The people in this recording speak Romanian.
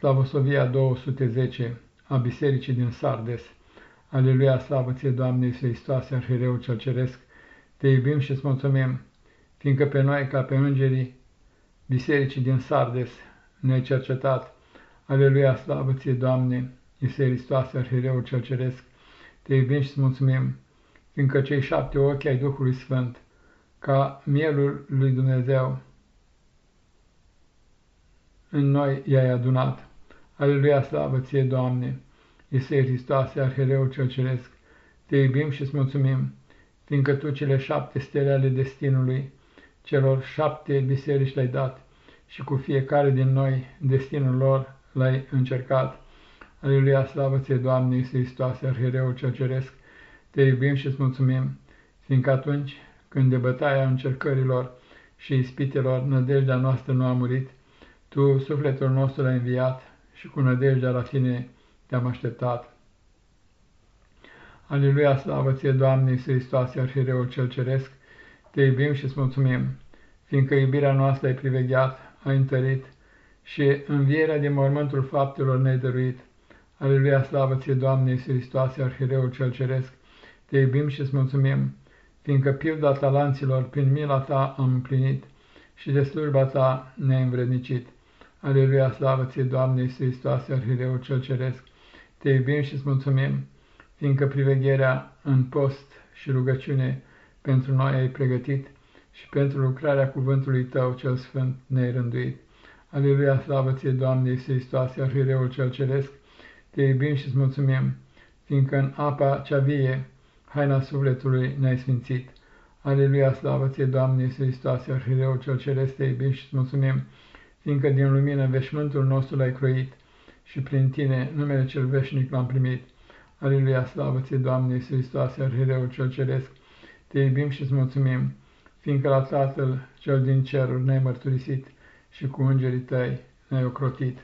Slavosovia 210 a Bisericii din Sardes. Aleluia, slavă ție, Doamne Iisus Hristoase, Arhireu cel Ceresc, te iubim și îți mulțumim, fiindcă pe noi, ca pe îngerii Bisericii din Sardes, ne-ai cercetat. Aleluia, slavă ție, Doamne Iisus Hristoase, Arhireu cel Ceresc, te iubim și îți mulțumim, fiindcă cei șapte ochi ai Duhului Sfânt, ca mielul lui Dumnezeu, în noi i-ai adunat. Aleluia, slavă ție, Doamne! Iisuse Hristoase, Arhereu cel Ceresc, te iubim și îți mulțumim, fiindcă tu cele șapte stele ale destinului, celor șapte biserici le-ai dat și cu fiecare din noi destinul lor l-ai încercat. Aleluia, slavă ție, Doamne, Iisuse Hristoase, Arhereu cel Ceresc, te iubim și îți mulțumim, fiindcă atunci când de bătaia încercărilor și ispitelor nădejdea noastră nu a murit, tu, sufletul nostru, l-ai înviat și cu nădejdea la tine te-am așteptat. Aleluia, slavă ție, Doamne, Iisus Hristoase, Arhireul cel Ceresc, te iubim și îți mulțumim, fiindcă iubirea noastră ai privegheat, ai întărit și învierea din mormântul faptelor ne-ai dăruit. Aleluia, slavă ție, Doamne, Iisus Hristoase, Arhireul cel Ceresc, te iubim și îți mulțumim, fiindcă pilda talanților prin mila ta am împlinit și de slujba ta ne-ai învrednicit. Aleluia, slavă ție, Doamne, Iisus Hristoase, Arhireul cel Ceresc, te iubim și îți mulțumim, fiindcă privegherea în post și rugăciune pentru noi ai pregătit și pentru lucrarea cuvântului tău cel sfânt ne-ai rânduit. Aleluia, slavă ție, Doamne, Iisus Hristoase, Arhireul cel Ceresc, te iubim și îți mulțumim, fiindcă în apa cea vie, haina sufletului ne-ai sfințit. Aleluia, slavă ție, Doamne, Iisus Hristoase, Arhireul cel Ceresc, te iubim și îți mulțumim, fiindcă din lumină veșmântul nostru l-ai croit și prin tine numele cel veșnic l-am primit. Aleluia, slavă ție, Doamne, Iisus Hristoase, Arhireul cel Ceresc, te iubim și îți mulțumim, fiindcă la Tatăl cel din ceruri ne-ai mărturisit și cu îngerii tăi ne-ai ocrotit.